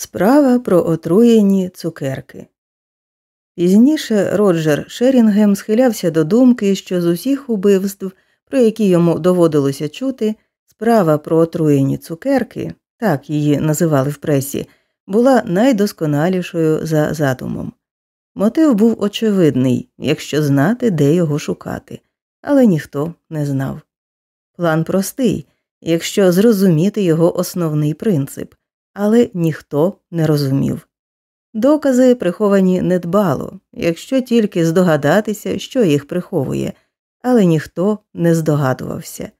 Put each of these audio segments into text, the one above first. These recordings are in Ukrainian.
Справа про отруєні цукерки. Пізніше Роджер Шерінгем схилявся до думки, що з усіх убивств, про які йому доводилося чути, справа про отруєні цукерки, так її називали в пресі, була найдосконалішою за задумом. Мотив був очевидний, якщо знати, де його шукати, але ніхто не знав. План простий, якщо зрозуміти його основний принцип але ніхто не розумів. Докази приховані недбало, якщо тільки здогадатися, що їх приховує, але ніхто не здогадувався.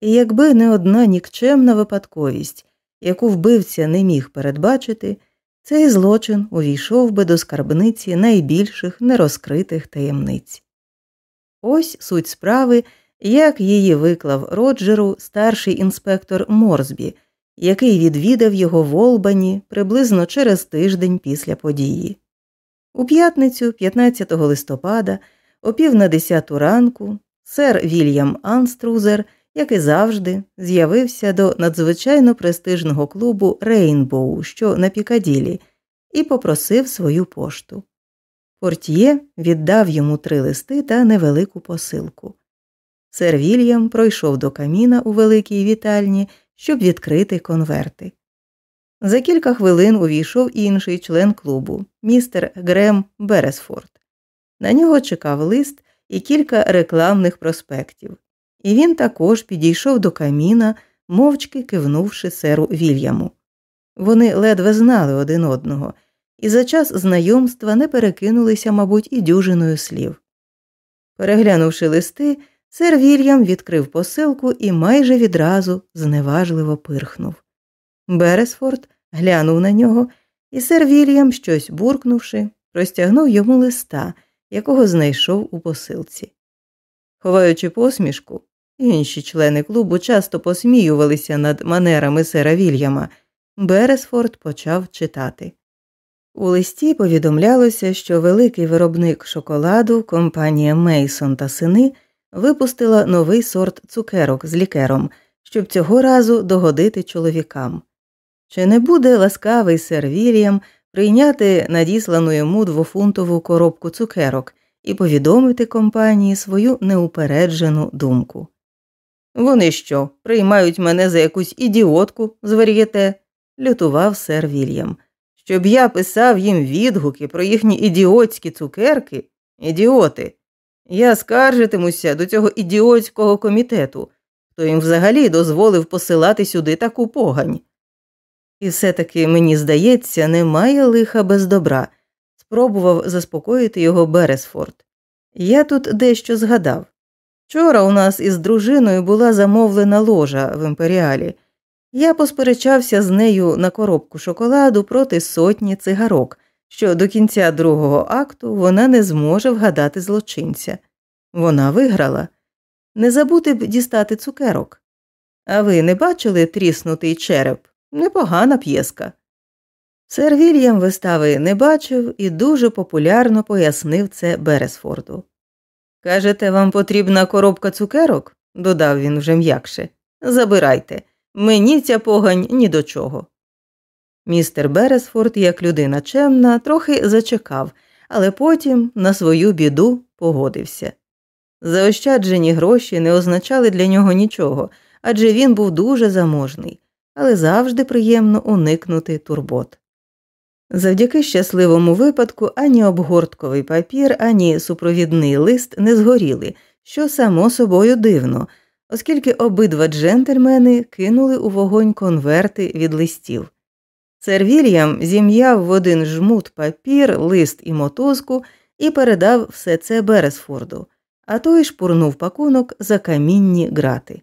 І якби не одна нікчемна випадковість, яку вбивця не міг передбачити, цей злочин увійшов би до скарбниці найбільших нерозкритих таємниць. Ось суть справи, як її виклав Роджеру старший інспектор Морсбі який відвідав його в Олбані приблизно через тиждень після події. У п'ятницю, 15 листопада, о пів на десяту ранку, сер Вільям Анструзер, як і завжди, з'явився до надзвичайно престижного клубу Рейнбоу, що на Пікаділі, і попросив свою пошту. Портьє віддав йому три листи та невелику посилку. Сер Вільям пройшов до каміна у великій вітальні щоб відкрити конверти. За кілька хвилин увійшов інший член клубу, містер Грем Бересфорд. На нього чекав лист і кілька рекламних проспектів, і він також підійшов до каміна, мовчки кивнувши серу Вільяму. Вони ледве знали один одного, і за час знайомства не перекинулися, мабуть, і дюжиною слів. Переглянувши листи, Сер Вільям відкрив посилку і майже відразу зневажливо пирхнув. Бересфорд глянув на нього, і сер Вільям, щось буркнувши, простягнув йому листа, якого знайшов у посилці. Ховаючи посмішку, інші члени клубу часто посміювалися над манерами сера Вільяма. Бересфорд почав читати. У листі повідомлялося, що великий виробник шоколаду, компанія Мейсон та сини випустила новий сорт цукерок з лікером, щоб цього разу догодити чоловікам. Чи не буде ласкавий сер Вільям прийняти надіслану йому двофунтову коробку цукерок і повідомити компанії свою неупереджену думку? Вони що, приймають мене за якусь ідіотку звар'єте? лютував сер Вільям. Щоб я писав їм відгуки про їхні ідіотські цукерки? Ідіоти. Я скаржитимуся до цього ідіотського комітету, хто їм взагалі дозволив посилати сюди таку погань. І все таки, мені здається, немає лиха без добра, спробував заспокоїти його Бересфорд. Я тут дещо згадав. Вчора у нас із дружиною була замовлена ложа в імперіалі. Я посперечався з нею на коробку шоколаду проти сотні цигарок що до кінця другого акту вона не зможе вгадати злочинця. Вона виграла. Не забути б дістати цукерок. А ви не бачили тріснутий череп? Непогана п'єска. Сер Вільям вистави не бачив і дуже популярно пояснив це Бересфорду. Кажете, вам потрібна коробка цукерок? додав він вже м'якше. Забирайте. Мені ця погань ні до чого. Містер Бересфорд, як людина чемна, трохи зачекав, але потім, на свою біду, погодився. Заощаджені гроші не означали для нього нічого, адже він був дуже заможний, але завжди приємно уникнути турбот. Завдяки щасливому випадку ані обгортковий папір, ані супровідний лист не згоріли, що само собою дивно, оскільки обидва джентльмени кинули у вогонь конверти від листів. Сер Вільям зім'яв в один жмут папір, лист і мотузку і передав все це Бересфорду, а той шпурнув пакунок за камінні грати.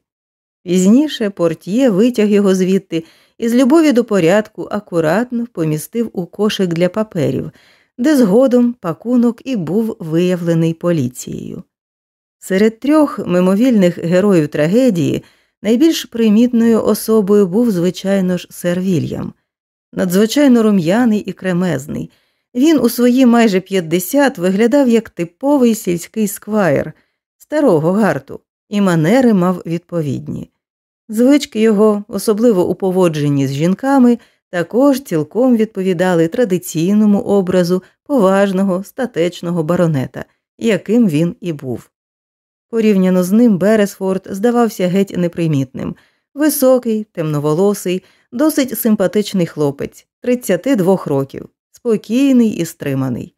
Пізніше портьє витяг його звідти і з любові до порядку акуратно помістив у кошик для паперів, де згодом пакунок і був виявлений поліцією. Серед трьох мимовільних героїв трагедії найбільш примітною особою був, звичайно ж, сер Вільям надзвичайно рум'яний і кремезний. Він у свої майже 50 виглядав як типовий сільський сквайр старого гарту, і манери мав відповідні. Звички його, особливо у поводженні з жінками, також цілком відповідали традиційному образу поважного статечного баронета, яким він і був. Порівняно з ним Бересфорд здавався геть непримітним високий, темноволосий, досить симпатичний хлопець 32 років, спокійний і стриманий.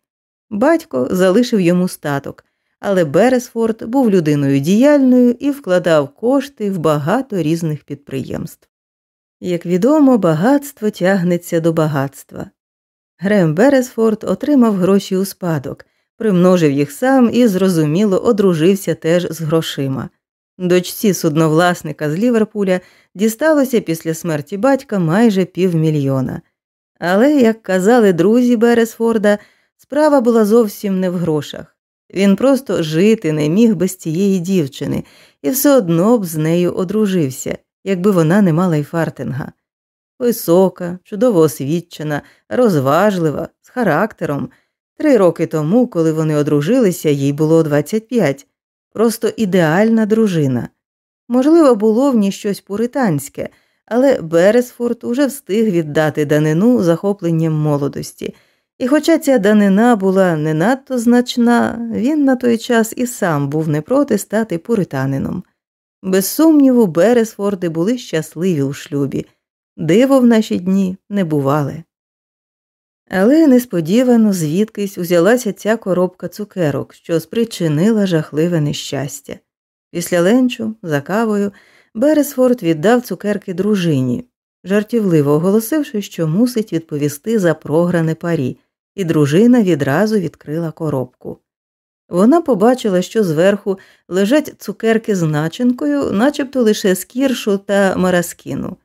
Батько залишив йому статок, але Бересфорд був людиною діяльною і вкладав кошти в багато різних підприємств. Як відомо, багатство тягнеться до багатства. Грем Бересфорд отримав гроші у спадок, примножив їх сам і, зрозуміло, одружився теж з грошима. Дочці судновласника з Ліверпуля дісталося після смерті батька майже півмільйона. Але, як казали друзі Бересфорда, справа була зовсім не в грошах. Він просто жити не міг без цієї дівчини і все одно б з нею одружився, якби вона не мала й фартинга. Висока, чудово освічена, розважлива, з характером. Три роки тому, коли вони одружилися, їй було 25. Просто ідеальна дружина. Можливо, було в ній щось пуританське, але Бересфорд уже встиг віддати данину захопленням молодості. І хоча ця данина була не надто значна, він на той час і сам був не проти стати пуританином. Без сумніву, Бересфорди були щасливі у шлюбі, диво в наші дні не бували. Але несподівано звідкись узялася ця коробка цукерок, що спричинила жахливе нещастя. Після ленчу, за кавою, Бересфорд віддав цукерки дружині, жартівливо оголосивши, що мусить відповісти за програне парі, і дружина відразу відкрила коробку. Вона побачила, що зверху лежать цукерки з начинкою, начебто лише з кіршу та мараскіну.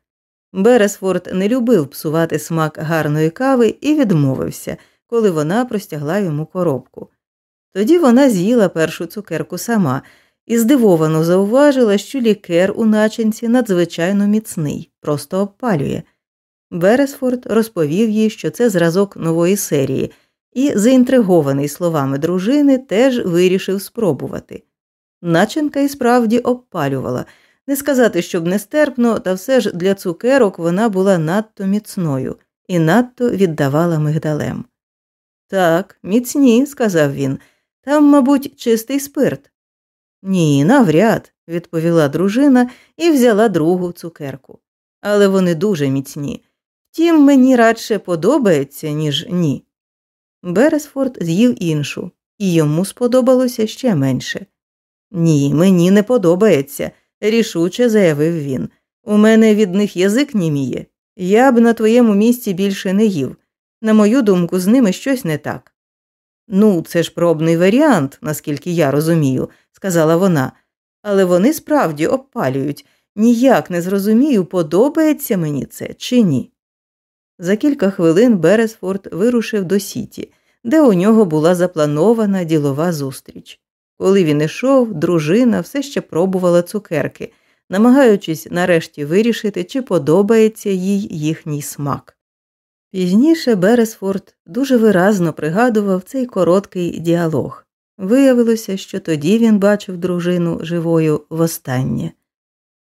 Бересфорд не любив псувати смак гарної кави і відмовився, коли вона простягла йому коробку. Тоді вона з'їла першу цукерку сама і здивовано зауважила, що лікер у начинці надзвичайно міцний, просто обпалює. Бересфорд розповів їй, що це зразок нової серії, і, заінтригований словами дружини, теж вирішив спробувати. Начинка і справді обпалювала. Не сказати, щоб нестерпно, та все ж для цукерок вона була надто міцною і надто віддавала мигдалем. Так, міцні, сказав він, там, мабуть, чистий спирт. Ні, навряд, відповіла дружина і взяла другу цукерку. Але вони дуже міцні. Втім, мені радше подобається, ніж ні. Бересфорд з'їв іншу, і йому сподобалося ще менше. Ні, мені не подобається, рішуче заявив він. У мене від них язик німіє. Я б на твоєму місці більше не їв. На мою думку, з ними щось не так. Ну, це ж пробний варіант, наскільки я розумію, сказала вона, але вони справді обпалюють. Ніяк не зрозумію, подобається мені це чи ні. За кілька хвилин Бересфорд вирушив до Сіті, де у нього була запланована ділова зустріч. Коли він ішов, дружина все ще пробувала цукерки, намагаючись нарешті вирішити, чи подобається їй їхній смак. Пізніше Бересфорд дуже виразно пригадував цей короткий діалог. Виявилося, що тоді він бачив дружину живою востаннє.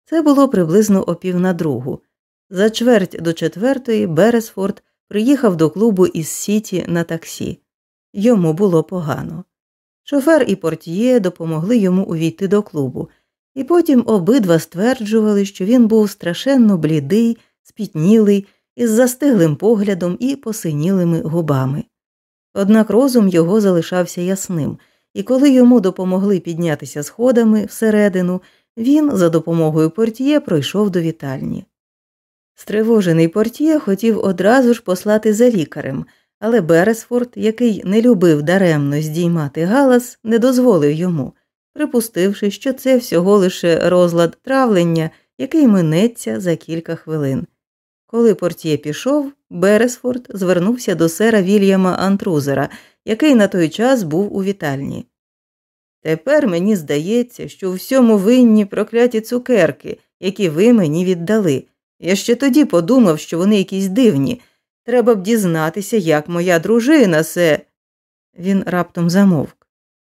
Це було приблизно о пів на другу. За чверть до четвертої Бересфорд приїхав до клубу із Сіті на таксі. Йому було погано. Шофер і портьє допомогли йому увійти до клубу, і потім обидва стверджували, що він був страшенно блідий, спітнілий, із застиглим поглядом і посинілими губами. Однак розум його залишався ясним, і коли йому допомогли піднятися сходами всередину, він за допомогою портьє пройшов до вітальні. Стривожений портьє хотів одразу ж послати за лікарем, але Бересфорд, який не любив даремно здіймати галас, не дозволив йому, припустивши, що це всього лише розлад травлення, який минеться за кілька хвилин. Коли портьє пішов, Бересфорд звернувся до сера Вільяма Антрузера, який на той час був у вітальні. Тепер мені здається, що у всьому винні прокляті цукерки, які ви мені віддали. Я ще тоді подумав, що вони якісь дивні. Треба б дізнатися, як моя дружина се. Він раптом замовк.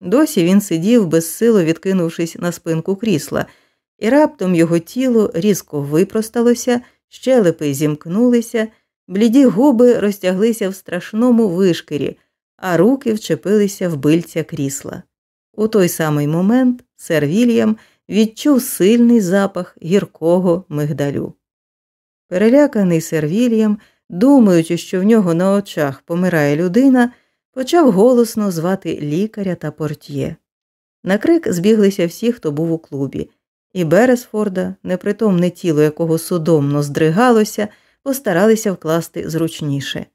Досі він сидів, безсило відкинувшись на спинку крісла, і раптом його тіло різко випросталося, щелепи зімкнулися, Бліді губи розтяглися в страшному вишкірі, а руки вчепилися в бильця крісла. У той самий момент сер Вільям відчув сильний запах гіркого мигдалю. Переляканий сер Вільям, думаючи, що в нього на очах помирає людина, почав голосно звати лікаря та портьє. На крик збіглися всі, хто був у клубі, і Бересфорда, непритомне тіло якого судомно здригалося, постаралися вкласти зручніше.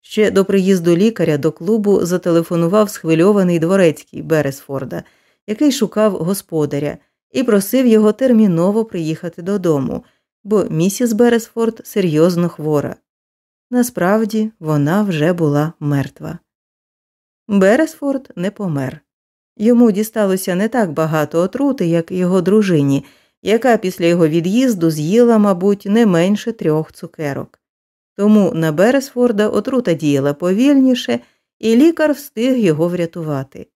Ще до приїзду лікаря до клубу зателефонував схвильований дворецький Бересфорда, який шукав господаря, і просив його терміново приїхати додому, бо місіс Бересфорд серйозно хвора. Насправді вона вже була мертва. Бересфорд не помер. Йому дісталося не так багато отрути, як його дружині, яка після його від'їзду з'їла, мабуть, не менше трьох цукерок. Тому на Бересфорда отрута діяла повільніше, і лікар встиг його врятувати.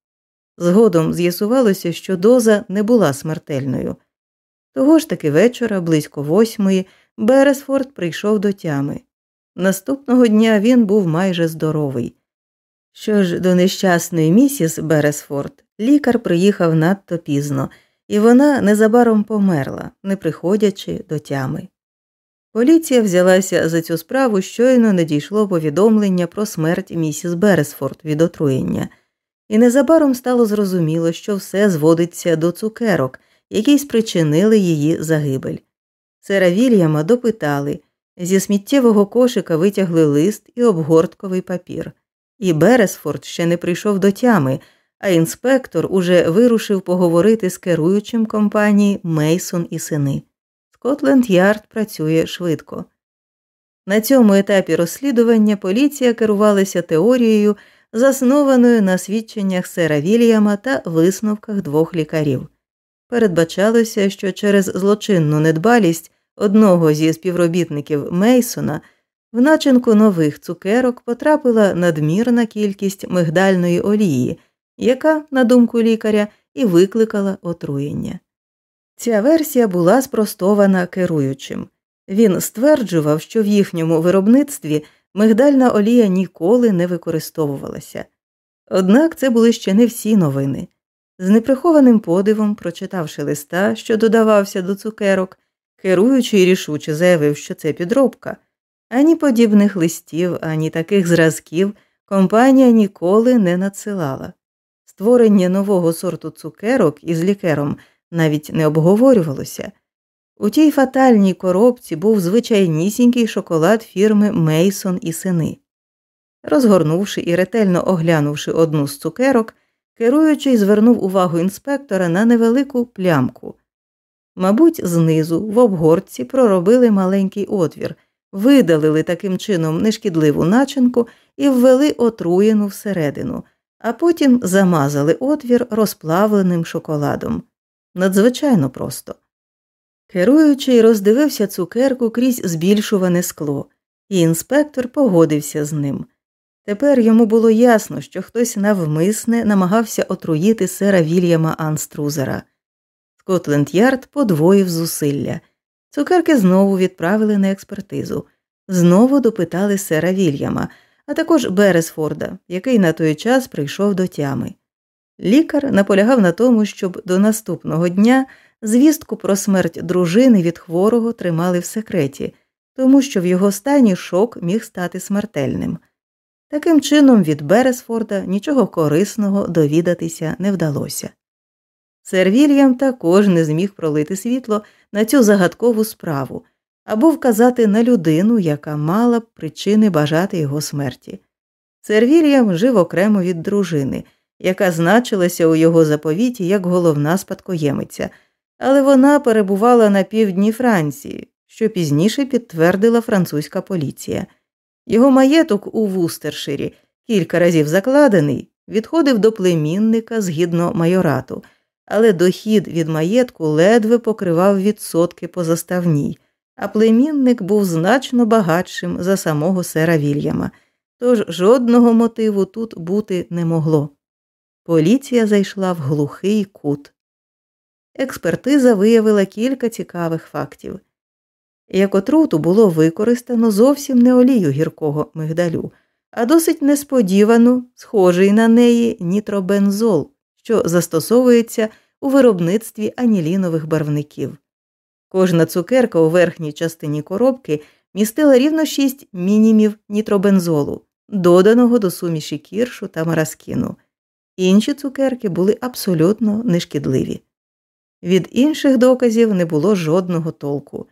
Згодом з'ясувалося, що доза не була смертельною. Того ж таки вечора, близько восьмої, Бересфорд прийшов до тями. Наступного дня він був майже здоровий. Що ж до нещасної місіс Бересфорд, лікар приїхав надто пізно, і вона незабаром померла, не приходячи до тями. Поліція взялася за цю справу, щойно надійшло повідомлення про смерть місіс Бересфорд від отруєння, і незабаром стало зрозуміло, що все зводиться до цукерок, які спричинили її загибель. Сера Вільяма допитали, зі сміттєвого кошика витягли лист і обгортковий папір. І Бересфорд ще не прийшов до тями, а інспектор уже вирушив поговорити з керуючим компанії Мейсон і сини. Скотленд Ярд працює швидко. На цьому етапі розслідування поліція керувалася теорією, заснованою на свідченнях сера Вільяма та висновках двох лікарів. Передбачалося, що через злочинну недбалість одного зі співробітників Мейсона в начинку нових цукерок потрапила надмірна кількість мигдальної олії, яка, на думку лікаря, і викликала отруєння. Ця версія була спростована керуючим. Він стверджував, що в їхньому виробництві мигдальна олія ніколи не використовувалася. Однак це були ще не всі новини. З неприхованим подивом, прочитавши листа, що додавався до цукерок, керуючий рішуче заявив, що це підробка. Ані подібних листів, ані таких зразків компанія ніколи не надсилала. Створення нового сорту цукерок із лікером навіть не обговорювалося. У тій фатальній коробці був звичайнісінький шоколад фірми Мейсон і сини. Розгорнувши і ретельно оглянувши одну з цукерок, керуючий звернув увагу інспектора на невелику плямку. Мабуть, знизу в обгортці проробили маленький отвір, видалили таким чином нешкідливу начинку і ввели отруєну всередину, а потім замазали отвір розплавленим шоколадом. Надзвичайно просто. Керуючий роздивився цукерку крізь збільшуване скло, і інспектор погодився з ним. Тепер йому було ясно, що хтось навмисне намагався отруїти сера Вільяма Анструзера. Скотленд Ярд подвоїв зусилля. Цукерки знову відправили на експертизу, знову допитали сера Вільяма, а також Бересфорда, який на той час прийшов до тями. Лікар наполягав на тому, щоб до наступного дня звістку про смерть дружини від хворого тримали в секреті, тому що в його стані шок міг стати смертельним. Таким чином, від Бересфорда нічого корисного довідатися не вдалося. Сер Вільям також не зміг пролити світло на цю загадкову справу або вказати на людину, яка мала б причини бажати його смерті. Сер Вільям жив окремо від дружини, яка значилася у його заповіті як головна спадкоємиця, але вона перебувала на півдні Франції, що пізніше підтвердила французька поліція. Його маєток у Вустерширі, кілька разів закладений, відходив до племінника згідно майорату, але дохід від маєтку ледве покривав відсотки по заставній, а племінник був значно багатшим за самого сера Вільяма, тож жодного мотиву тут бути не могло. Поліція зайшла в глухий кут. Експертиза виявила кілька цікавих фактів. Як отруту було використано зовсім не олію гіркого мигдалю, а досить несподівану, схожий на неї нітробензол, що застосовується у виробництві анілінових барвників. Кожна цукерка у верхній частині коробки містила рівно 6 мінімів нітробензолу, доданого до суміші кіршу та мараскіну. Інші цукерки були абсолютно нешкідливі. Від інших доказів не було жодного толку.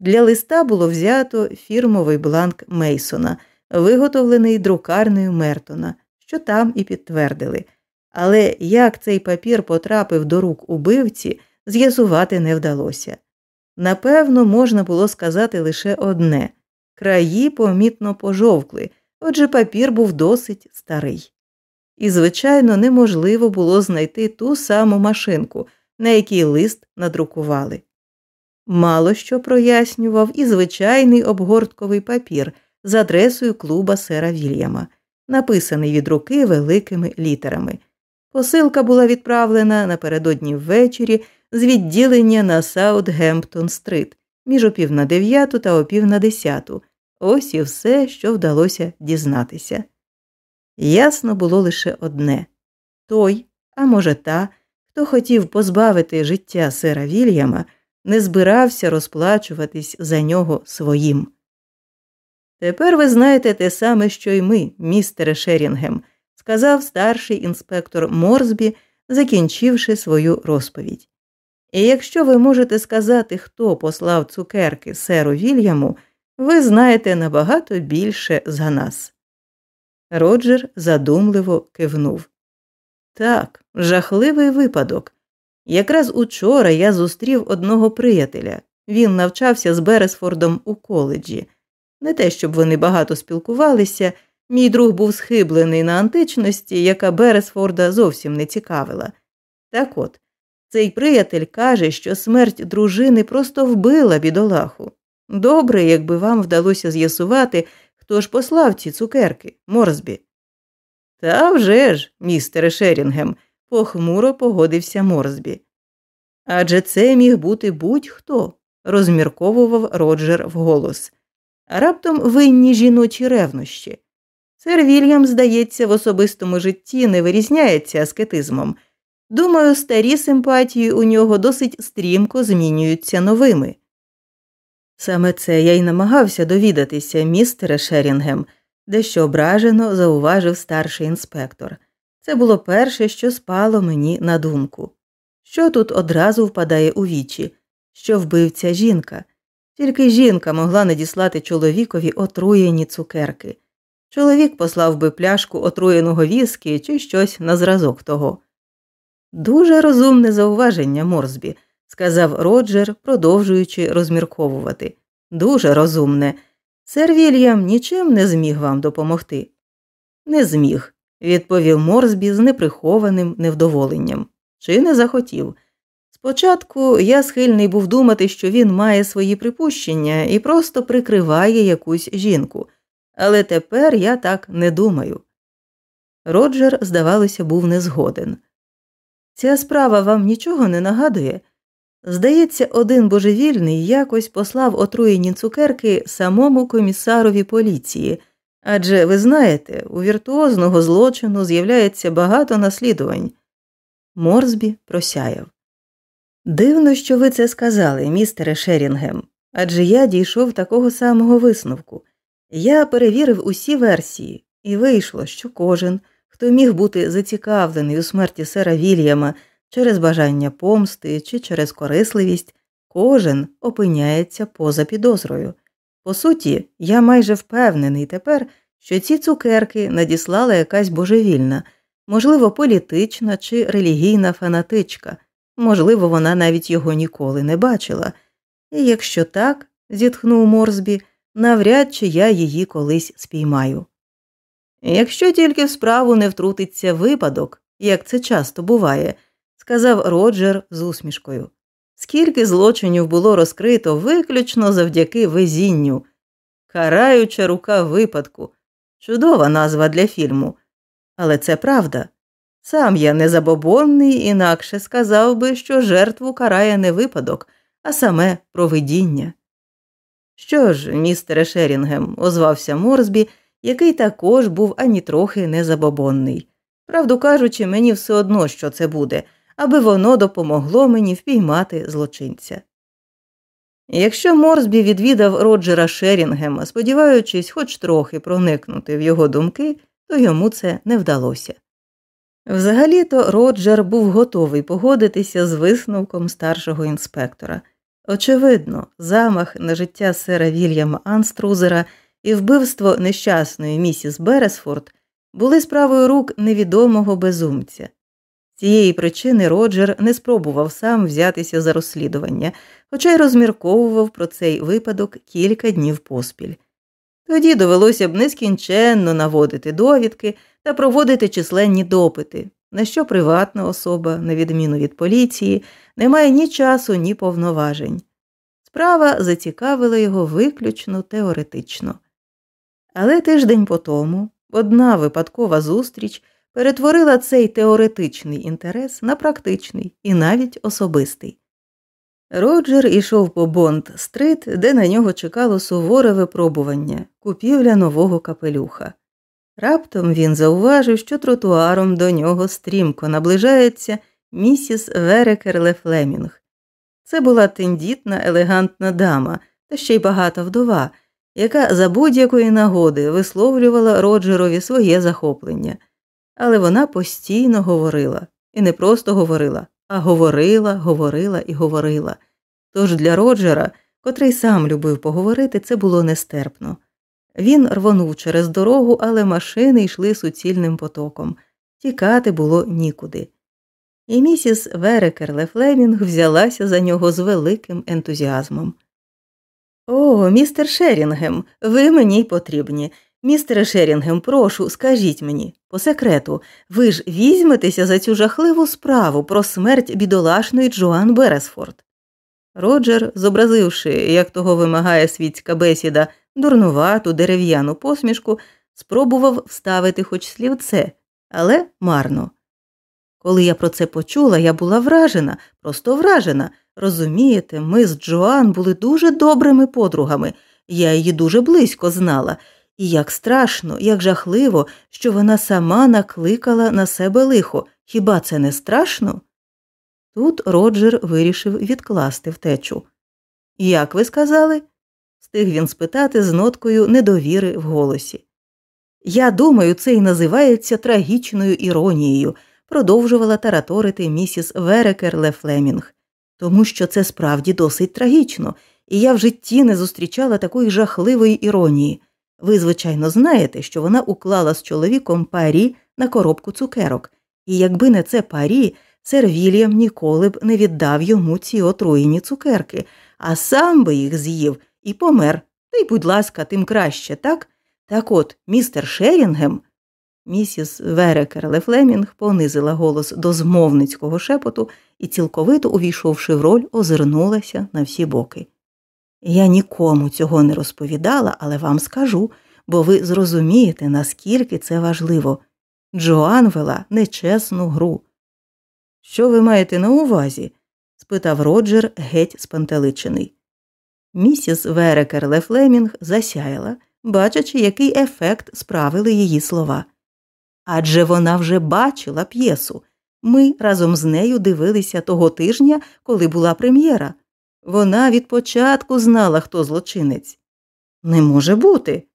Для листа було взято фірмовий бланк Мейсона, виготовлений друкарнею Мертона, що там і підтвердили. Але як цей папір потрапив до рук убивці, з'ясувати не вдалося. Напевно, можна було сказати лише одне краї помітно пожовкли, отже папір був досить старий. І, звичайно, неможливо було знайти ту саму машинку, на якій лист надрукували. Мало що прояснював і звичайний обгортковий папір з адресою клуба сера Вільяма, написаний від руки великими літерами. Посилка була відправлена напередодні ввечері з відділення на Саутгемптон стрит між опів на дев'яту та опів на десяту. Ось і все, що вдалося дізнатися. Ясно було лише одне той, а може, та, хто хотів позбавити життя сера Вільяма, не збирався розплачуватись за нього своїм. Тепер ви знаєте те саме, що й ми, містере Шерінгем, сказав старший інспектор Морсбі, закінчивши свою розповідь. І якщо ви можете сказати, хто послав цукерки серу Вільяму, ви знаєте набагато більше за нас. Роджер задумливо кивнув. Так, жахливий випадок. Якраз учора я зустрів одного приятеля. Він навчався з Бересфордом у коледжі. Не те, щоб вони багато спілкувалися, мій друг був схиблений на античності, яка Бересфорда зовсім не цікавила. Так от, цей приятель каже, що смерть дружини просто вбила бідолаху. Добре, якби вам вдалося з'ясувати, хто ж послав ці цукерки, Морсбі. Та вже ж, містере Шерінгем, похмуро погодився Морсбі. Адже це міг бути будь-хто, розмірковував Роджер вголос. Раптом винні жіночі ревнощі. Сер Вільям, здається, в особистому житті не вирізняється аскетизмом. Думаю, старі симпатії у нього досить стрімко змінюються новими. Саме це я й намагався довідатися, містере Шерінгем, дещо ображено зауважив старший інспектор. Це було перше, що спало мені на думку. Що тут одразу впадає у вічі, що вбивця жінка, тільки жінка могла надіслати чоловікові отруєні цукерки. Чоловік послав би пляшку отруєного віскі чи щось на зразок того. Дуже розумне зауваження, Морсбі, сказав Роджер, продовжуючи розмірковувати. Дуже розумне. Сер Вільям нічим не зміг вам допомогти. Не зміг, відповів Морсбі з неприхованим невдоволенням. Чи не захотів. Спочатку я схильний був думати, що він має свої припущення і просто прикриває якусь жінку, але тепер я так не думаю. Роджер, здавалося, був незгоден. Ця справа вам нічого не нагадує. Здається, один божевільний якось послав отруєні цукерки самому комісарові поліції, адже ви знаєте, у віртуозного злочину з'являється багато наслідувань. Морсбі просяяв. Дивно, що ви це сказали, містере Шерінгем, адже я дійшов такого самого висновку. Я перевірив усі версії, і вийшло, що кожен, хто міг бути зацікавлений у смерті сера Вільяма через бажання помсти чи через корисливість, кожен опиняється поза підозрою. По суті, я майже впевнений тепер, що ці цукерки надіслала якась божевільна, можливо, політична чи релігійна фанатичка, можливо, вона навіть його ніколи не бачила. І якщо так, зітхнув Морсбі, навряд чи я її колись спіймаю. Якщо тільки в справу не втрутиться випадок, як це часто буває, сказав Роджер з усмішкою. Скільки злочинів було розкрито виключно завдяки везінню, караюча рука випадку, чудова назва для фільму. Але це правда. Сам я не забобонний, інакше сказав би, що жертву карає не випадок, а саме провидіння. Що ж, містере Шерінгем, озвався Морсбі, який також був ані трохи не забобонний. Правду кажучи, мені все одно, що це буде, аби воно допомогло мені впіймати злочинця. Якщо Морсбі відвідав Роджера Шерінгема, сподіваючись хоч трохи проникнути в його думки, то йому це не вдалося. Взагалі то Роджер був готовий погодитися з висновком старшого інспектора. Очевидно, замах на життя сера Вільяма Анструзера і вбивство нещасної місіс Бересфорд були справою рук невідомого безумця. Цієї причини Роджер не спробував сам взятися за розслідування, хоча й розмірковував про цей випадок кілька днів поспіль. Тоді довелося б нескінченно наводити довідки та проводити численні допити, на що приватна особа, на відміну від поліції, не має ні часу, ні повноважень. Справа зацікавила його виключно теоретично. Але тиждень по тому одна випадкова зустріч перетворила цей теоретичний інтерес на практичний і навіть особистий. Роджер ішов по Бонд стрит, де на нього чекало суворе випробування, купівля нового капелюха. Раптом він зауважив, що тротуаром до нього стрімко наближається місіс Верекерле Флемінг. Це була тендітна, елегантна дама, та ще й багата вдова, яка за будь-якої нагоди висловлювала Роджерові своє захоплення. Але вона постійно говорила, і не просто говорила, а говорила, говорила і говорила. Тож для Роджера, котрий сам любив поговорити, це було нестерпно. Він рвонув через дорогу, але машини йшли суцільним потоком. Тікати було нікуди. І місіс Верекерле Флемінг взялася за нього з великим ентузіазмом. О, містер Шерінгем, ви мені потрібні. Містере Шерінгем, прошу, скажіть мені, по секрету, ви ж візьметеся за цю жахливу справу про смерть бідолашної Джоан Бересфорд. Роджер, зобразивши, як того вимагає світська бесіда, дурнувату дерев'яну посмішку, спробував вставити хоч слівце, але марно. Коли я про це почула, я була вражена, просто вражена. Розумієте, ми з Джоан були дуже добрими подругами, я її дуже близько знала, і як страшно, як жахливо, що вона сама накликала на себе лихо. Хіба це не страшно? Тут Роджер вирішив відкласти втечу. Як ви сказали? стиг він спитати з ноткою недовіри в голосі. Я думаю, це й називається трагічною іронією, продовжувала тараторити місіс Верекерле Флемінг, тому що це справді досить трагічно, і я в житті не зустрічала такої жахливої іронії. Ви, звичайно, знаєте, що вона уклала з чоловіком парі на коробку цукерок, і якби не це парі, сер Вільям ніколи б не віддав йому ці отруєні цукерки, а сам би їх з'їв і помер. Та й, будь ласка, тим краще, так? Так от, містер Шерінгем. Місіс Верекер Лефлемінг понизила голос до змовницького шепоту і, цілковито увійшовши в роль, озирнулася на всі боки. Я нікому цього не розповідала, але вам скажу, бо ви зрозумієте, наскільки це важливо. Джоан вела нечесну гру. Що ви маєте на увазі? спитав Роджер геть спантеличений. Місіс Верекер Лефлемінг засяяла, бачачи, який ефект справили її слова. Адже вона вже бачила п'єсу. Ми разом з нею дивилися того тижня, коли була прем'єра. Вона від початку знала, хто злочинець. Не може бути.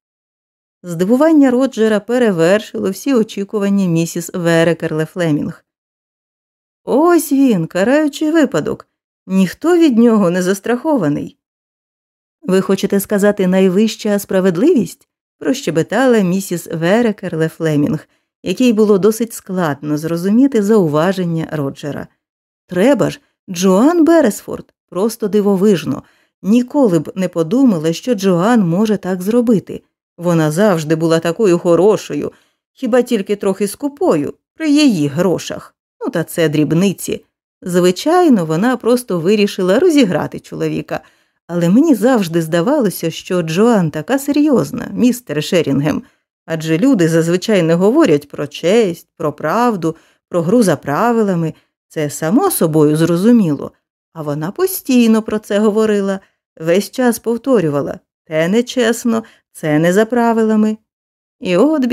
Здивування Роджера перевершило всі очікування місіс Верекерле Флемінг. Ось він, караючий випадок. Ніхто від нього не застрахований. Ви хочете сказати найвища справедливість? прощебетала місіс Верекерле Флемінг, якій було досить складно зрозуміти зауваження Роджера. Треба ж, Джоан Бересфорд, просто дивовижно, ніколи б не подумала, що Джоан може так зробити. Вона завжди була такою хорошою, хіба тільки трохи скупою, при її грошах. Ну, та це дрібниці. Звичайно, вона просто вирішила розіграти чоловіка, але мені завжди здавалося, що Джоан така серйозна, містер Шерінгем, адже люди зазвичай не говорять про честь, про правду, про гру за правилами, це само собою зрозуміло, а вона постійно про це говорила, весь час повторювала. Те нечесно, це не за правилами. І от